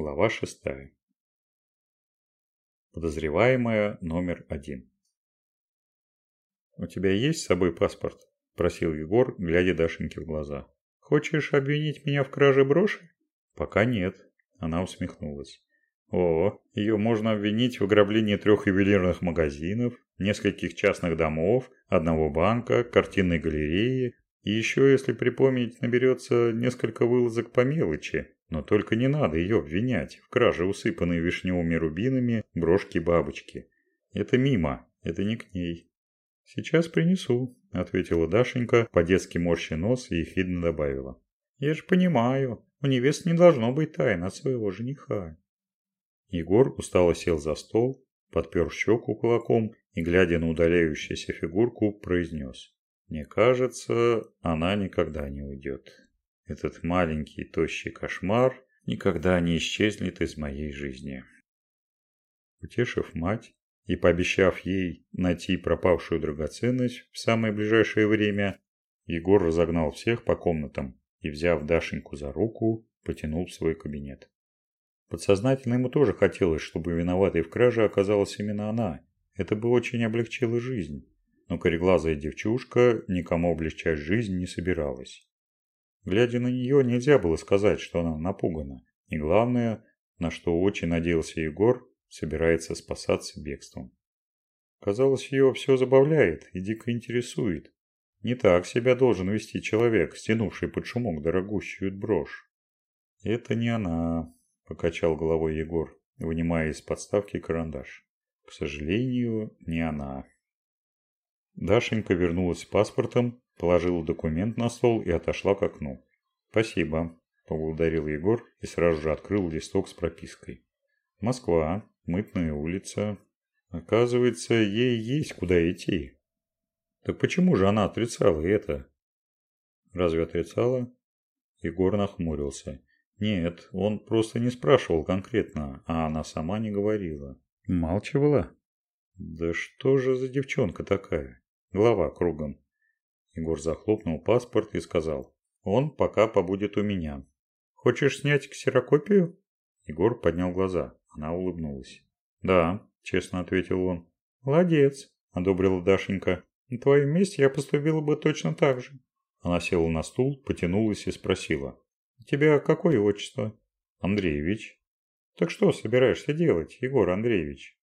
Глава шестая. Подозреваемая номер один. «У тебя есть с собой паспорт?» – просил Егор, глядя Дашеньке в глаза. «Хочешь обвинить меня в краже броши?» «Пока нет», – она усмехнулась. «О, ее можно обвинить в ограблении трех ювелирных магазинов, нескольких частных домов, одного банка, картинной галереи, и еще, если припомнить, наберется несколько вылазок по мелочи, но только не надо ее обвинять в краже усыпанной вишневыми рубинами брошки-бабочки. Это мимо, это не к ней. «Сейчас принесу», – ответила Дашенька, по-детски морщи нос и ехидно добавила. «Я же понимаю, у невест не должно быть тайн от своего жениха». Егор устало сел за стол, подпер щеку кулаком и, глядя на удаляющуюся фигурку, произнес. Мне кажется, она никогда не уйдет. Этот маленький тощий кошмар никогда не исчезнет из моей жизни. Утешив мать и пообещав ей найти пропавшую драгоценность в самое ближайшее время, Егор разогнал всех по комнатам и, взяв Дашеньку за руку, потянул в свой кабинет. Подсознательно ему тоже хотелось, чтобы виноватой в краже оказалась именно она. Это бы очень облегчило жизнь но кореглазая девчушка никому облегчать жизнь не собиралась. Глядя на нее, нельзя было сказать, что она напугана. И главное, на что очень надеялся Егор, собирается спасаться бегством. Казалось, ее все забавляет и дико интересует. Не так себя должен вести человек, стянувший под шумок дорогущую брошь. «Это не она», – покачал головой Егор, вынимая из подставки карандаш. «К сожалению, не она». Дашенька вернулась с паспортом, положила документ на стол и отошла к окну. «Спасибо», – поблагодарил Егор и сразу же открыл листок с пропиской. «Москва, Мытная улица. Оказывается, ей есть куда идти». «Так почему же она отрицала это?» «Разве отрицала?» Егор нахмурился. «Нет, он просто не спрашивал конкретно, а она сама не говорила». «Малчивала?» «Да что же за девчонка такая?» Голова кругом. Егор захлопнул паспорт и сказал. Он пока побудет у меня. Хочешь снять ксерокопию? Егор поднял глаза. Она улыбнулась. Да, честно ответил он. Молодец, одобрила Дашенька. На твоем месте я поступила бы точно так же. Она села на стул, потянулась и спросила. «У тебя какое отчество?» «Андреевич». «Так что собираешься делать, Егор Андреевич?»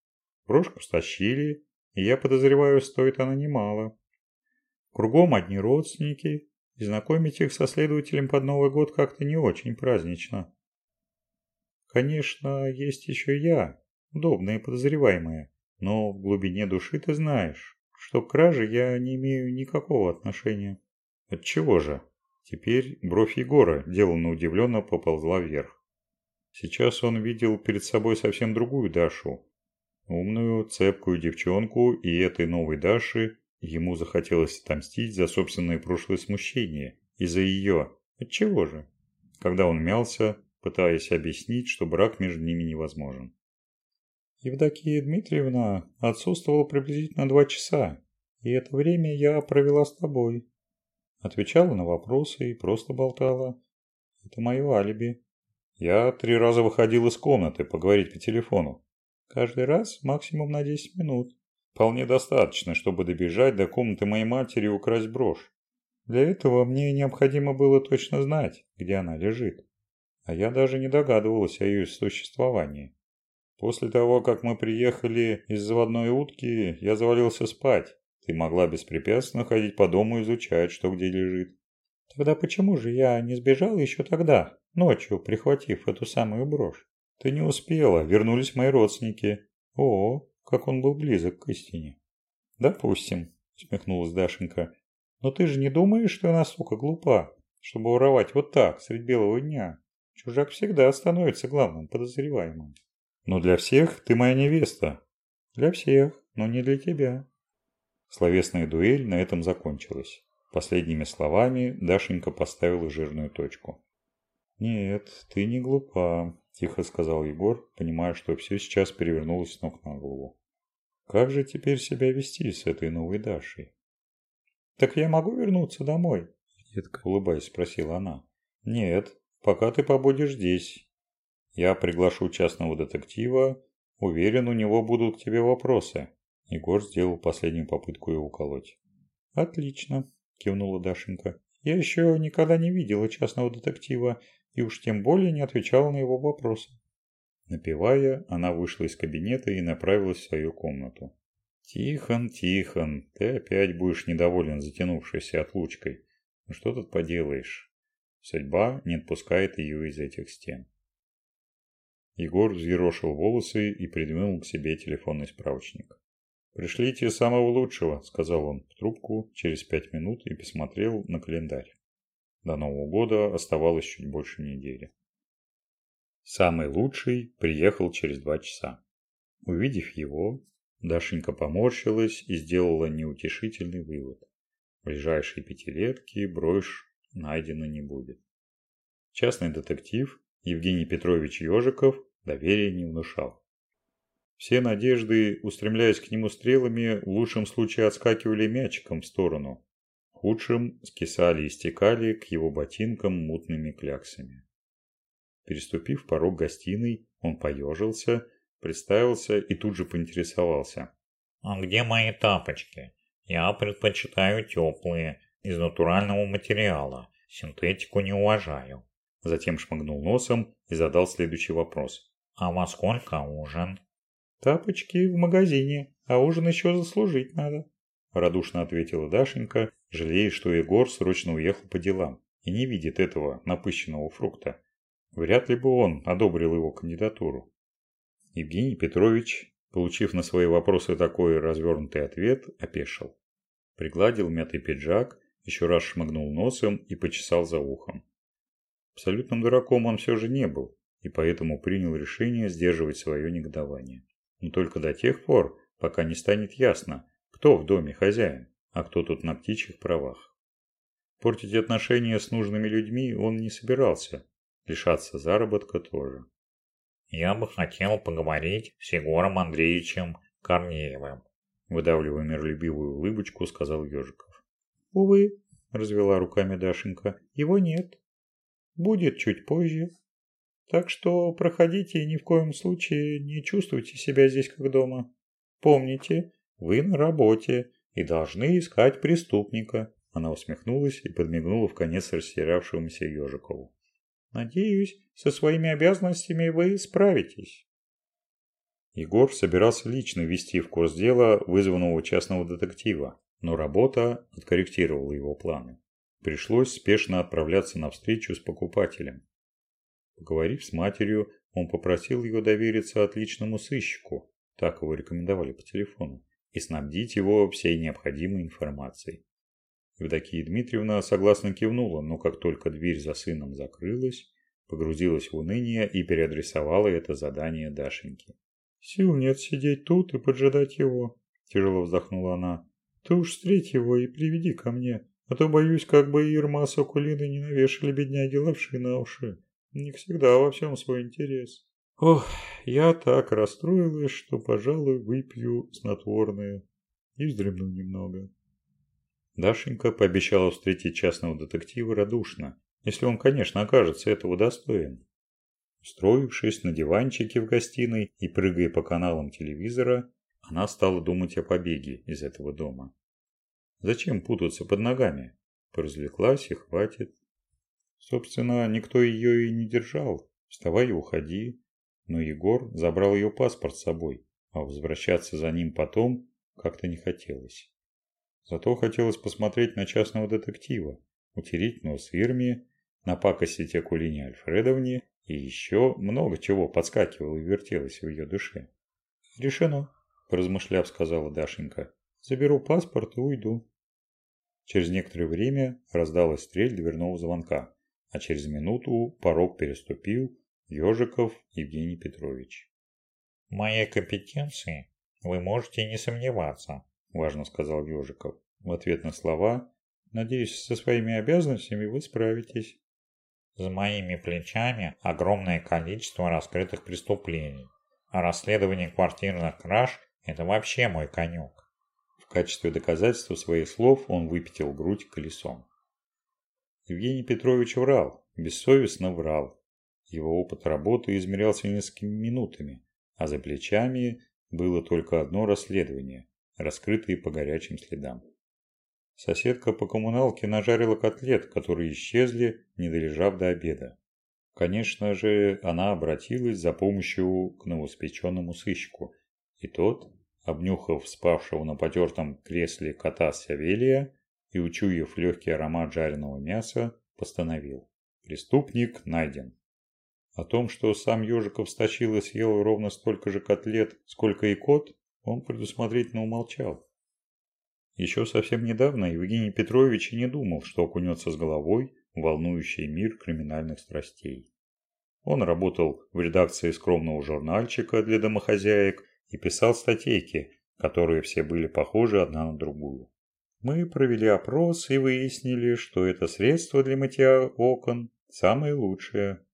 «Брошку стащили, и я подозреваю, стоит она немало. Кругом одни родственники, и знакомить их со следователем под Новый год как-то не очень празднично. Конечно, есть еще я, удобная и подозреваемая, но в глубине души ты знаешь, что к краже я не имею никакого отношения. Отчего же? Теперь бровь Егора, деланно удивленно, поползла вверх. Сейчас он видел перед собой совсем другую Дашу, Умную, цепкую девчонку и этой новой Даши ему захотелось отомстить за собственное прошлое смущение и за ее. Отчего же? Когда он мялся, пытаясь объяснить, что брак между ними невозможен. Евдокия Дмитриевна отсутствовала приблизительно два часа, и это время я провела с тобой. Отвечала на вопросы и просто болтала. Это мое алиби. Я три раза выходил из комнаты поговорить по телефону. Каждый раз максимум на 10 минут. Вполне достаточно, чтобы добежать до комнаты моей матери и украсть брошь. Для этого мне необходимо было точно знать, где она лежит. А я даже не догадывался о ее существовании. После того, как мы приехали из заводной утки, я завалился спать. Ты могла беспрепятственно ходить по дому и изучать, что где лежит. Тогда почему же я не сбежал еще тогда, ночью, прихватив эту самую брошь? Ты не успела, вернулись мои родственники. О, как он был близок к истине. Допустим, усмехнулась Дашенька. Но ты же не думаешь, что я настолько глупа, чтобы воровать вот так, средь белого дня? Чужак всегда становится главным подозреваемым. Но для всех ты моя невеста. Для всех, но не для тебя. Словесная дуэль на этом закончилась. Последними словами Дашенька поставила жирную точку. «Нет, ты не глупа», – тихо сказал Егор, понимая, что все сейчас перевернулось с ног на голову. «Как же теперь себя вести с этой новой Дашей?» «Так я могу вернуться домой?» – едко улыбаясь, спросила она. «Нет, пока ты побудешь здесь. Я приглашу частного детектива. Уверен, у него будут к тебе вопросы. Егор сделал последнюю попытку его уколоть. Отлично, кивнула Дашенька. Я еще никогда не видела частного детектива и уж тем более не отвечала на его вопросы. Напевая, она вышла из кабинета и направилась в свою комнату. «Тихон, Тихон, ты опять будешь недоволен затянувшейся отлучкой. Ну что тут поделаешь? Судьба не отпускает ее из этих стен». Егор взъерошил волосы и придвинул к себе телефонный справочник. «Пришлите самого лучшего», – сказал он в трубку через пять минут и посмотрел на календарь. До Нового года оставалось чуть больше недели. Самый лучший приехал через два часа. Увидев его, Дашенька поморщилась и сделала неутешительный вывод. В ближайшие пятилетки брошь найдено не будет. Частный детектив Евгений Петрович Ежиков доверия не внушал. Все надежды, устремляясь к нему стрелами, в лучшем случае отскакивали мячиком в сторону, в худшем скисали и стекали к его ботинкам мутными кляксами. Переступив порог гостиной, он поежился, представился и тут же поинтересовался. «А где мои тапочки? Я предпочитаю теплые, из натурального материала. Синтетику не уважаю». Затем шмыгнул носом и задал следующий вопрос. «А во сколько ужин?» «Тапочки в магазине, а ужин еще заслужить надо», – радушно ответила Дашенька, жалея, что Егор срочно уехал по делам и не видит этого напыщенного фрукта. Вряд ли бы он одобрил его кандидатуру. Евгений Петрович, получив на свои вопросы такой развернутый ответ, опешил. Пригладил мятый пиджак, еще раз шмыгнул носом и почесал за ухом. Абсолютным дураком он все же не был, и поэтому принял решение сдерживать свое негодование. Но только до тех пор, пока не станет ясно, кто в доме хозяин, а кто тут на птичьих правах. Портить отношения с нужными людьми он не собирался, Лишаться заработка тоже. Я бы хотел поговорить с Егором Андреевичем Корнеевым. Выдавливая миролюбивую улыбочку, сказал Ежиков. Увы, развела руками Дашенька, его нет. Будет чуть позже. Так что проходите и ни в коем случае не чувствуйте себя здесь как дома. Помните, вы на работе и должны искать преступника. Она усмехнулась и подмигнула в конец растерявшемуся Ежикову. Надеюсь, со своими обязанностями вы справитесь. Егор собирался лично ввести в курс дела вызванного частного детектива, но работа откорректировала его планы. Пришлось спешно отправляться на встречу с покупателем. Поговорив с матерью, он попросил ее довериться отличному сыщику, так его рекомендовали по телефону, и снабдить его всей необходимой информацией. Евдокия Дмитриевна согласно кивнула, но как только дверь за сыном закрылась, погрузилась в уныние и переадресовала это задание Дашеньке. «Сил нет сидеть тут и поджидать его», – тяжело вздохнула она. «Ты уж встреть его и приведи ко мне, а то боюсь, как бы Ирма с Акулиной не навешали бедняги лапши на уши. Не всегда во всем свой интерес». Ох, я так расстроилась, что, пожалуй, выпью снотворное и вздремну немного. Дашенька пообещала встретить частного детектива радушно, если он, конечно, окажется этого достоин. Устроившись на диванчике в гостиной и прыгая по каналам телевизора, она стала думать о побеге из этого дома. Зачем путаться под ногами? Поразвлеклась и хватит. Собственно, никто ее и не держал. Вставай и уходи. Но Егор забрал ее паспорт с собой, а возвращаться за ним потом как-то не хотелось. Зато хотелось посмотреть на частного детектива, утереть нос Ирме, напакостить Акулине Альфредовне и еще много чего подскакивало и вертелось в ее душе. «Решено», – поразмышляв, сказала Дашенька. «Заберу паспорт и уйду». Через некоторое время раздалась стрель дверного звонка, а через минуту порог переступил Ежиков Евгений Петрович. «В моей компетенции вы можете не сомневаться», – важно сказал Ежиков. В ответ на слова «Надеюсь, со своими обязанностями вы справитесь». «За моими плечами огромное количество раскрытых преступлений, а расследование квартирных краж – это вообще мой конек». В качестве доказательства своих слов он выпятил грудь колесом. Евгений Петрович врал, бессовестно врал. Его опыт работы измерялся несколькими минутами, а за плечами было только одно расследование, раскрытое по горячим следам. Соседка по коммуналке нажарила котлет, которые исчезли, не долежав до обеда. Конечно же, она обратилась за помощью к новоспеченному сыщику, и тот, обнюхав спавшего на потертом кресле кота Савелия и учуяв легкий аромат жареного мяса, постановил. Преступник найден. О том, что сам Ежиков стащил и съел ровно столько же котлет, сколько и кот, он предусмотрительно умолчал. Еще совсем недавно Евгений Петрович и не думал, что окунется с головой в волнующий мир криминальных страстей. Он работал в редакции скромного журнальчика для домохозяек и писал статейки, которые все были похожи одна на другую. Мы провели опрос и выяснили, что это средство для мытья окон самое лучшее.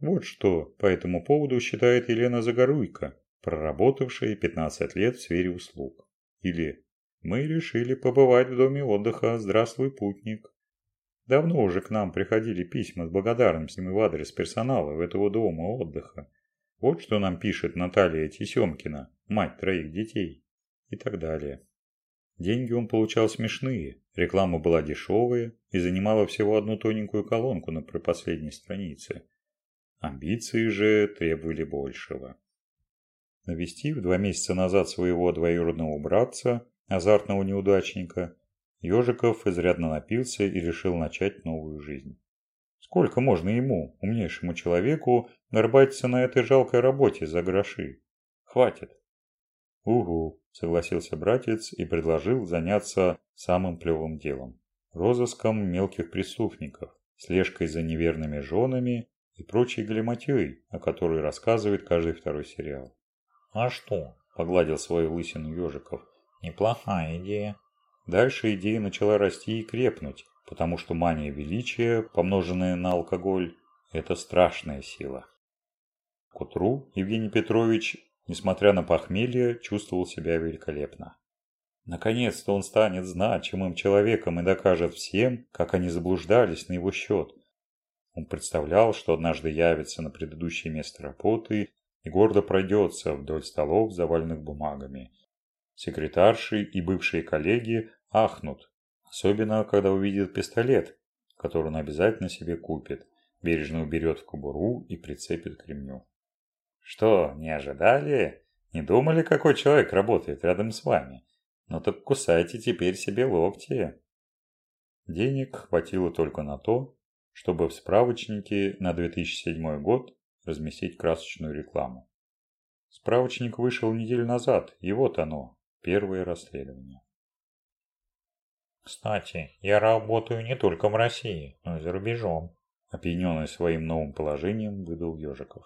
Вот что по этому поводу считает Елена Загоруйко, проработавшая 15 лет в сфере услуг. Или «Мы решили побывать в доме отдыха «Здравствуй, путник». Давно уже к нам приходили письма с благодарностями в адрес персонала этого дома отдыха. Вот что нам пишет Наталья Тесемкина, мать троих детей. И так далее. Деньги он получал смешные, реклама была дешевая и занимала всего одну тоненькую колонку на предпоследней странице. Амбиции же требовали большего. Навестив два месяца назад своего двоюродного братца, азартного неудачника, Ежиков изрядно напился и решил начать новую жизнь. Сколько можно ему, умнейшему человеку, горбатиться на этой жалкой работе за гроши? Хватит. Угу, согласился братец и предложил заняться самым плевым делом. Розыском мелких преступников, слежкой за неверными женами и прочей галиматьей, о которой рассказывает каждый второй сериал. «А что?» – погладил свою лысину ежиков. «Неплохая идея». Дальше идея начала расти и крепнуть, потому что мания величия, помноженная на алкоголь, это страшная сила. К утру Евгений Петрович, несмотря на похмелье, чувствовал себя великолепно. Наконец-то он станет значимым человеком и докажет всем, как они заблуждались на его счет, он представлял, что однажды явится на предыдущее место работы и гордо пройдется вдоль столов, заваленных бумагами. Секретарши и бывшие коллеги ахнут, особенно когда увидят пистолет, который он обязательно себе купит, бережно уберет в кобуру и прицепит к ремню. Что, не ожидали? Не думали, какой человек работает рядом с вами? Ну так кусайте теперь себе локти. Денег хватило только на то, чтобы в справочнике на 2007 год разместить красочную рекламу. Справочник вышел неделю назад, и вот оно, первое расследование. Кстати, я работаю не только в России, но и за рубежом. Опьяненный своим новым положением, выдал Ежиков.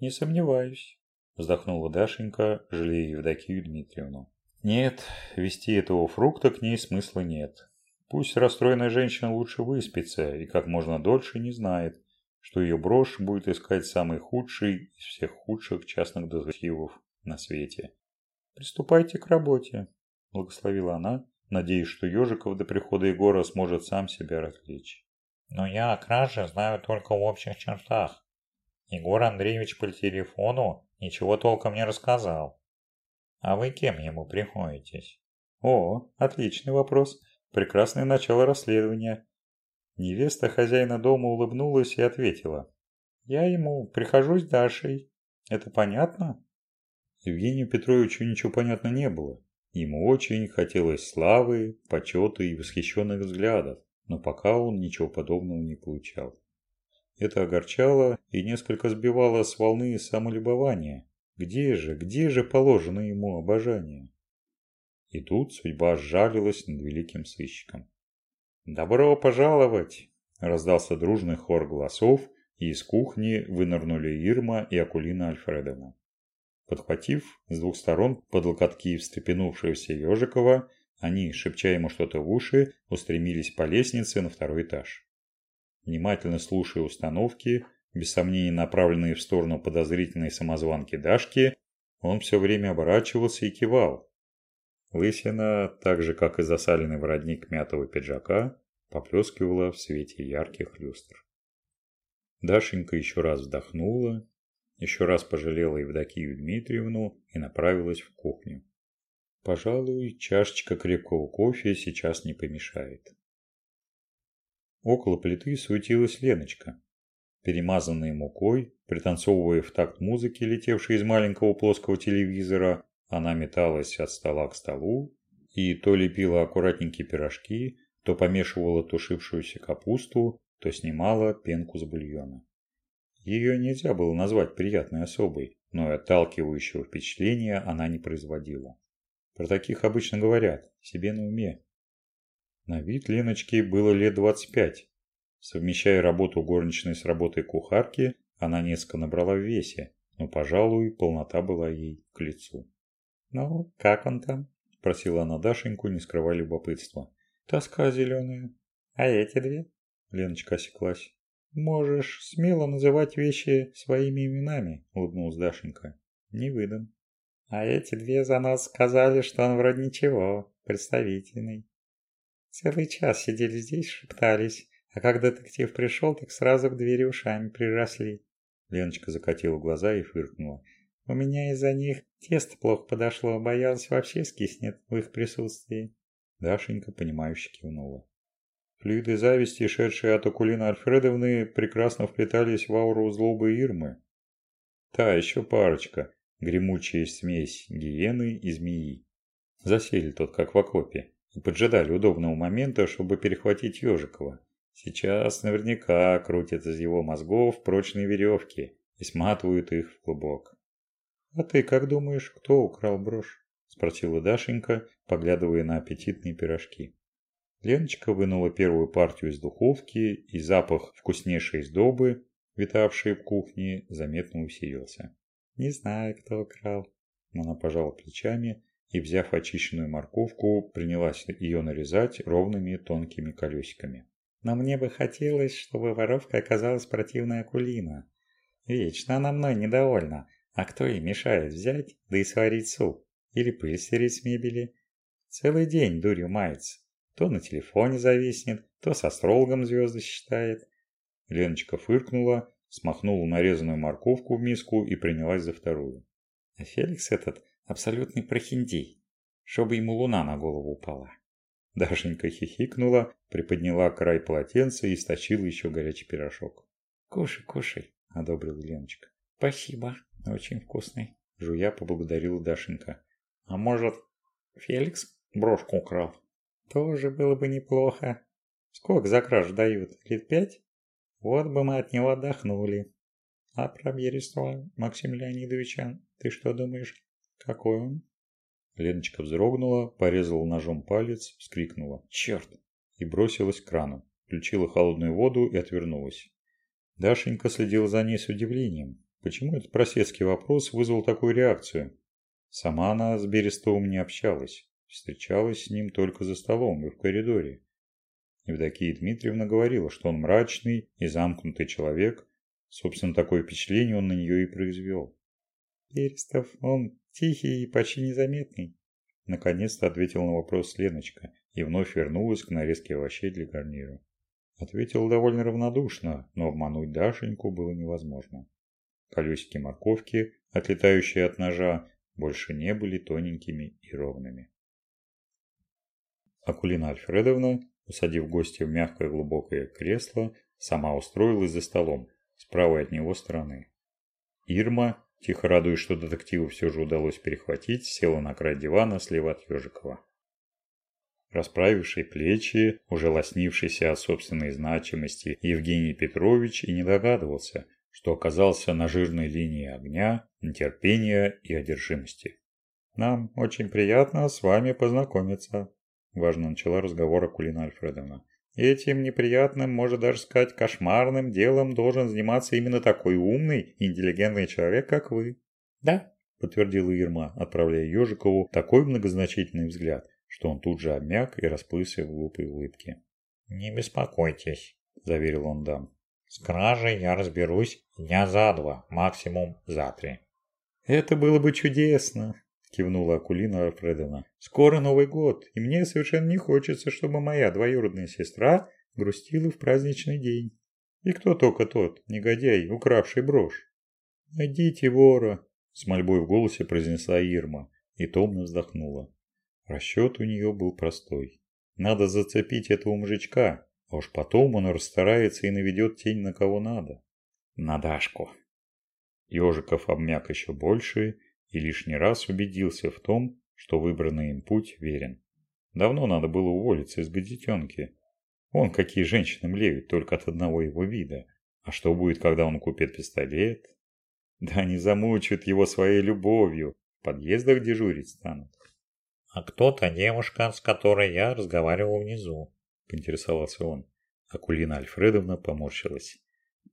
Не сомневаюсь, вздохнула Дашенька, жалея Евдокию Дмитриевну. Нет, вести этого фрукта к ней смысла нет. Пусть расстроенная женщина лучше выспится и как можно дольше не знает, что ее брошь будет искать самый худший из всех худших частных детективов на свете. «Приступайте к работе», – благословила она, надеясь, что Ежиков до прихода Егора сможет сам себя развлечь. «Но я о краже знаю только в общих чертах. Егор Андреевич по телефону ничего толком не рассказал. А вы кем ему приходитесь?» «О, отличный вопрос», Прекрасное начало расследования. Невеста хозяина дома улыбнулась и ответила. Я ему прихожусь Дашей. Это понятно? Евгению Петровичу ничего понятно не было. Ему очень хотелось славы, почета и восхищенных взглядов, но пока он ничего подобного не получал. Это огорчало и несколько сбивало с волны самолюбования. Где же, где же положено ему обожание? И тут судьба сжалилась над великим сыщиком. «Добро пожаловать!» – раздался дружный хор голосов, и из кухни вынырнули Ирма и Акулина Альфредовна. Подхватив с двух сторон под локотки встрепенувшегося Ежикова, они, шепча ему что-то в уши, устремились по лестнице на второй этаж. Внимательно слушая установки, без сомнений направленные в сторону подозрительной самозванки Дашки, он все время оборачивался и кивал, Лысина, так же как и засаленный воротник мятого пиджака, поплескивала в свете ярких люстр. Дашенька еще раз вздохнула, еще раз пожалела Евдокию Дмитриевну и направилась в кухню. Пожалуй, чашечка крепкого кофе сейчас не помешает. Около плиты суетилась Леночка. Перемазанная мукой, пританцовывая в такт музыки, летевшей из маленького плоского телевизора, она металась от стола к столу и то лепила аккуратненькие пирожки, то помешивала тушившуюся капусту, то снимала пенку с бульона. Ее нельзя было назвать приятной особой, но и отталкивающего впечатления она не производила. Про таких обычно говорят, себе на уме. На вид Леночки было лет 25. Совмещая работу горничной с работой кухарки, она несколько набрала в весе, но, пожалуй, полнота была ей к лицу. «Ну, как он там?» – просила она Дашеньку, не скрывая любопытства. «Тоска зеленая. А эти две?» – Леночка осеклась. «Можешь смело называть вещи своими именами», – улыбнулась Дашенька. «Не выдам». «А эти две за нас сказали, что он вроде ничего, представительный». Целый час сидели здесь, шептались, а когда детектив пришел, так сразу к двери ушами приросли. Леночка закатила глаза и фыркнула. У меня из-за них тесто плохо подошло, боялась вообще скиснет в их присутствии. Дашенька, понимающе кивнула. Флюиды зависти, шедшие от Акулины Альфредовны, прекрасно вплетались в ауру злобы Ирмы. Та еще парочка, гремучая смесь гиены и змеи. Засели тот, как в окопе, и поджидали удобного момента, чтобы перехватить Ежикова. Сейчас наверняка крутят из его мозгов прочные веревки и сматывают их в клубок. «А ты как думаешь, кто украл брошь?» – спросила Дашенька, поглядывая на аппетитные пирожки. Леночка вынула первую партию из духовки, и запах вкуснейшей сдобы, витавшей в кухне, заметно усилился. «Не знаю, кто украл». Она пожала плечами и, взяв очищенную морковку, принялась ее нарезать ровными тонкими колесиками. «Но мне бы хотелось, чтобы воровка оказалась противная Акулина. Вечно она мной недовольна, а кто ей мешает взять, да и сварить суп? Или пыль стереть с мебели? Целый день дурью мается. То на телефоне зависнет, то с астрологом звезды считает. Леночка фыркнула, смахнула нарезанную морковку в миску и принялась за вторую. А Феликс этот абсолютный прохиндей, чтобы ему луна на голову упала. Дашенька хихикнула, приподняла край полотенца и стащила еще горячий пирожок. «Кушай, кушай», – одобрила Леночка. «Спасибо». Очень вкусный. Жуя поблагодарила Дашенька. А может, Феликс брошку украл? Тоже было бы неплохо. Сколько за кражу дают? Лет пять? Вот бы мы от него отдохнули. А про Берестова Максим Леонидовича ты что думаешь? Какой он? Леночка вздрогнула, порезала ножом палец, вскрикнула «Черт!» и бросилась к крану, включила холодную воду и отвернулась. Дашенька следила за ней с удивлением. Почему этот просветский вопрос вызвал такую реакцию? Сама она с Берестовым не общалась, встречалась с ним только за столом и в коридоре. Евдокия Дмитриевна говорила, что он мрачный и замкнутый человек. Собственно, такое впечатление он на нее и произвел. «Берестов, он тихий и почти незаметный», – наконец-то ответил на вопрос Леночка и вновь вернулась к нарезке овощей для гарнира. Ответил довольно равнодушно, но обмануть Дашеньку было невозможно. Колесики морковки, отлетающие от ножа, больше не были тоненькими и ровными. Акулина Альфредовна, усадив гостя в мягкое глубокое кресло, сама устроилась за столом, с правой от него стороны. Ирма, тихо радуясь, что детективу все же удалось перехватить, села на край дивана слева от Ежикова. Расправивший плечи, уже лоснившийся от собственной значимости, Евгений Петрович и не догадывался, что оказался на жирной линии огня, нетерпения и одержимости. «Нам очень приятно с вами познакомиться», – важно начала разговор Акулина Альфредовна. «Этим неприятным, может даже сказать, кошмарным делом должен заниматься именно такой умный и интеллигентный человек, как вы». «Да», – подтвердила Ирма, отправляя Ежикову такой многозначительный взгляд, что он тут же обмяк и расплылся в глупой улыбке. «Не беспокойтесь», – заверил он дам. С кражей я разберусь дня за два, максимум за три. Это было бы чудесно, кивнула Акулина Альфредовна. Скоро Новый год, и мне совершенно не хочется, чтобы моя двоюродная сестра грустила в праздничный день. И кто только тот, негодяй, укравший брошь? Найдите вора, с мольбой в голосе произнесла Ирма и томно вздохнула. Расчет у нее был простой. Надо зацепить этого мужичка, а уж потом он расстарается и наведет тень на кого надо. На Дашку. Ежиков обмяк еще больше и лишний раз убедился в том, что выбранный им путь верен. Давно надо было уволиться из газетенки. Он какие женщины млеют только от одного его вида. А что будет, когда он купит пистолет? Да они замучают его своей любовью, в подъездах дежурить станут. «А кто та девушка, с которой я разговаривал внизу?» – поинтересовался он. Акулина Альфредовна поморщилась.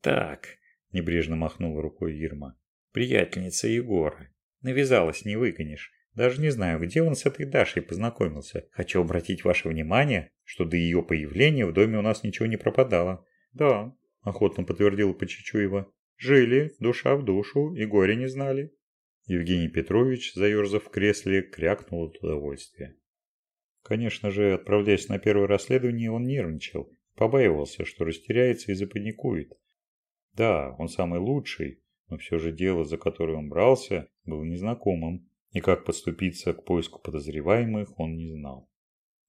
«Так», – небрежно махнула рукой Ирма. «Приятельница Егора. Навязалась, не выгонишь. Даже не знаю, где он с этой Дашей познакомился. Хочу обратить ваше внимание, что до ее появления в доме у нас ничего не пропадало. Да, охотно подтвердила Почечуева. Жили, душа в душу, и горе не знали. Евгений Петрович, заерзав в кресле, крякнул от удовольствия. Конечно же, отправляясь на первое расследование, он нервничал, побаивался, что растеряется и запаникует. Да, он самый лучший, но все же дело, за которое он брался, было незнакомым и как подступиться к поиску подозреваемых он не знал.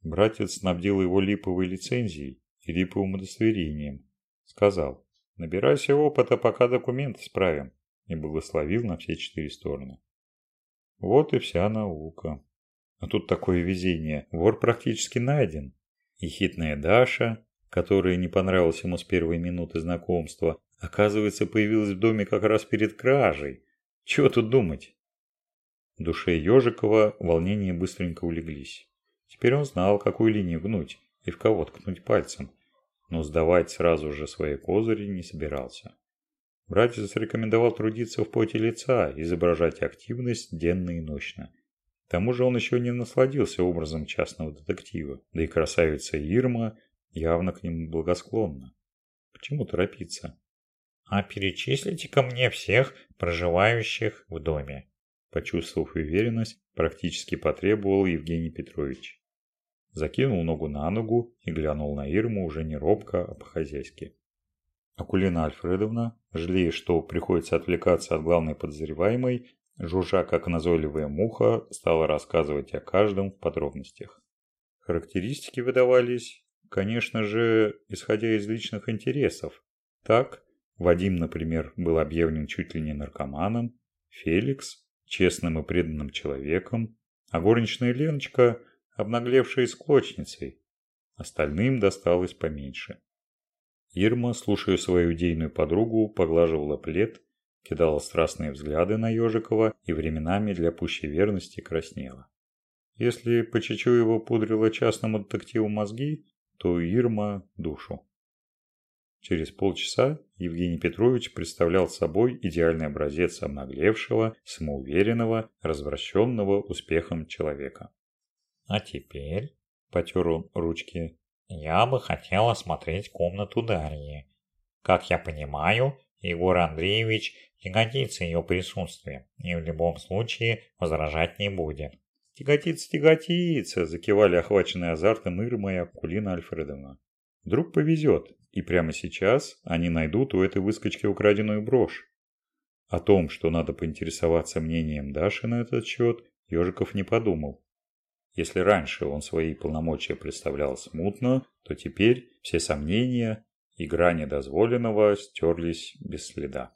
Братец снабдил его липовой лицензией и липовым удостоверением. Сказал, набирайся опыта, пока документы справим, и благословил на все четыре стороны. Вот и вся наука. А тут такое везение, вор практически найден. И хитная Даша, которая не понравилась ему с первой минуты знакомства, оказывается, появилась в доме как раз перед кражей. Чего тут думать? В душе Ежикова волнения быстренько улеглись. Теперь он знал, какую линию гнуть и в кого ткнуть пальцем, но сдавать сразу же свои козыри не собирался. Братец рекомендовал трудиться в поте лица, изображать активность денно и ночно. К тому же он еще не насладился образом частного детектива, да и красавица Ирма явно к нему благосклонна. Почему торопиться? «А перечислите ко мне всех проживающих в доме», Почувствовав уверенность, практически потребовал Евгений Петрович. Закинул ногу на ногу и глянул на Ирму уже не робко, а по-хозяйски. Акулина Альфредовна, жалея, что приходится отвлекаться от главной подозреваемой, жужжа как назойливая муха, стала рассказывать о каждом в подробностях. Характеристики выдавались, конечно же, исходя из личных интересов. Так, Вадим, например, был объявлен чуть ли не наркоманом, Феликс честным и преданным человеком, а горничная Леночка – обнаглевшей склочницей. Остальным досталось поменьше. Ирма, слушая свою идейную подругу, поглаживала плед, кидала страстные взгляды на Ежикова и временами для пущей верности краснела. Если Почечуева пудрила частному детективу мозги, то Ирма – душу. Через полчаса Евгений Петрович представлял собой идеальный образец обнаглевшего, самоуверенного, развращенного успехом человека. «А теперь», – потер он ручки, – «я бы хотел осмотреть комнату Дарьи. Как я понимаю, Егор Андреевич тяготится ее присутствием и в любом случае возражать не будет». «Тяготится, тяготится!» – закивали охваченные азартом Ирма и Акулина Альфредовна. «Вдруг повезет, и прямо сейчас они найдут у этой выскочки украденную брошь. О том, что надо поинтересоваться мнением Даши на этот счет, Ежиков не подумал. Если раньше он свои полномочия представлял смутно, то теперь все сомнения и грани дозволенного стерлись без следа.